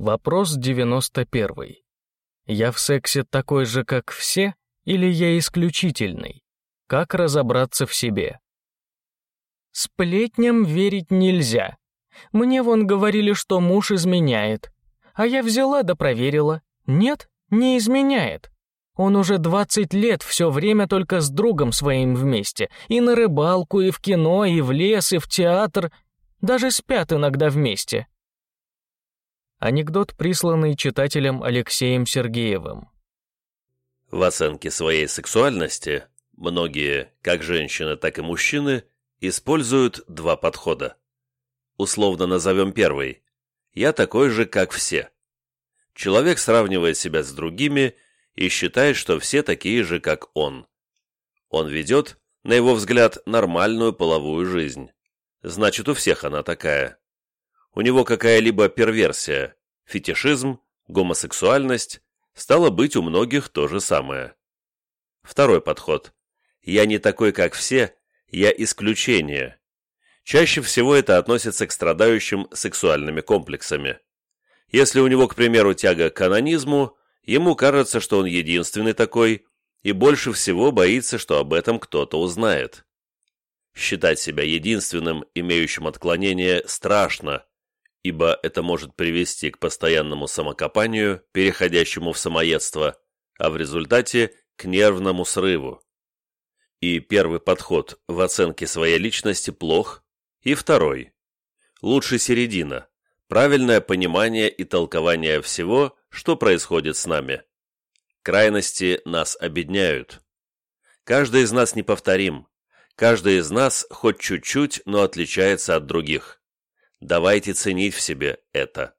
Вопрос 91. Я в сексе такой же, как все, или я исключительный? Как разобраться в себе? Сплетням верить нельзя. Мне вон говорили, что муж изменяет. А я взяла да проверила. Нет, не изменяет. Он уже 20 лет все время только с другом своим вместе. И на рыбалку, и в кино, и в лес, и в театр. Даже спят иногда вместе. Анекдот, присланный читателем Алексеем Сергеевым. В оценке своей сексуальности многие, как женщины, так и мужчины, используют два подхода. Условно назовем первый. Я такой же, как все. Человек сравнивает себя с другими и считает, что все такие же, как он. Он ведет, на его взгляд, нормальную половую жизнь. Значит, у всех она такая у него какая-либо перверсия, фетишизм, гомосексуальность, стало быть у многих то же самое. Второй подход. Я не такой, как все, я исключение. Чаще всего это относится к страдающим сексуальными комплексами. Если у него, к примеру, тяга к анонизму, ему кажется, что он единственный такой, и больше всего боится, что об этом кто-то узнает. Считать себя единственным, имеющим отклонение, страшно, ибо это может привести к постоянному самокопанию, переходящему в самоедство, а в результате к нервному срыву. И первый подход в оценке своей личности плох, и второй. Лучше середина, правильное понимание и толкование всего, что происходит с нами. Крайности нас обедняют. Каждый из нас неповторим, каждый из нас хоть чуть-чуть, но отличается от других. Давайте ценить в себе это.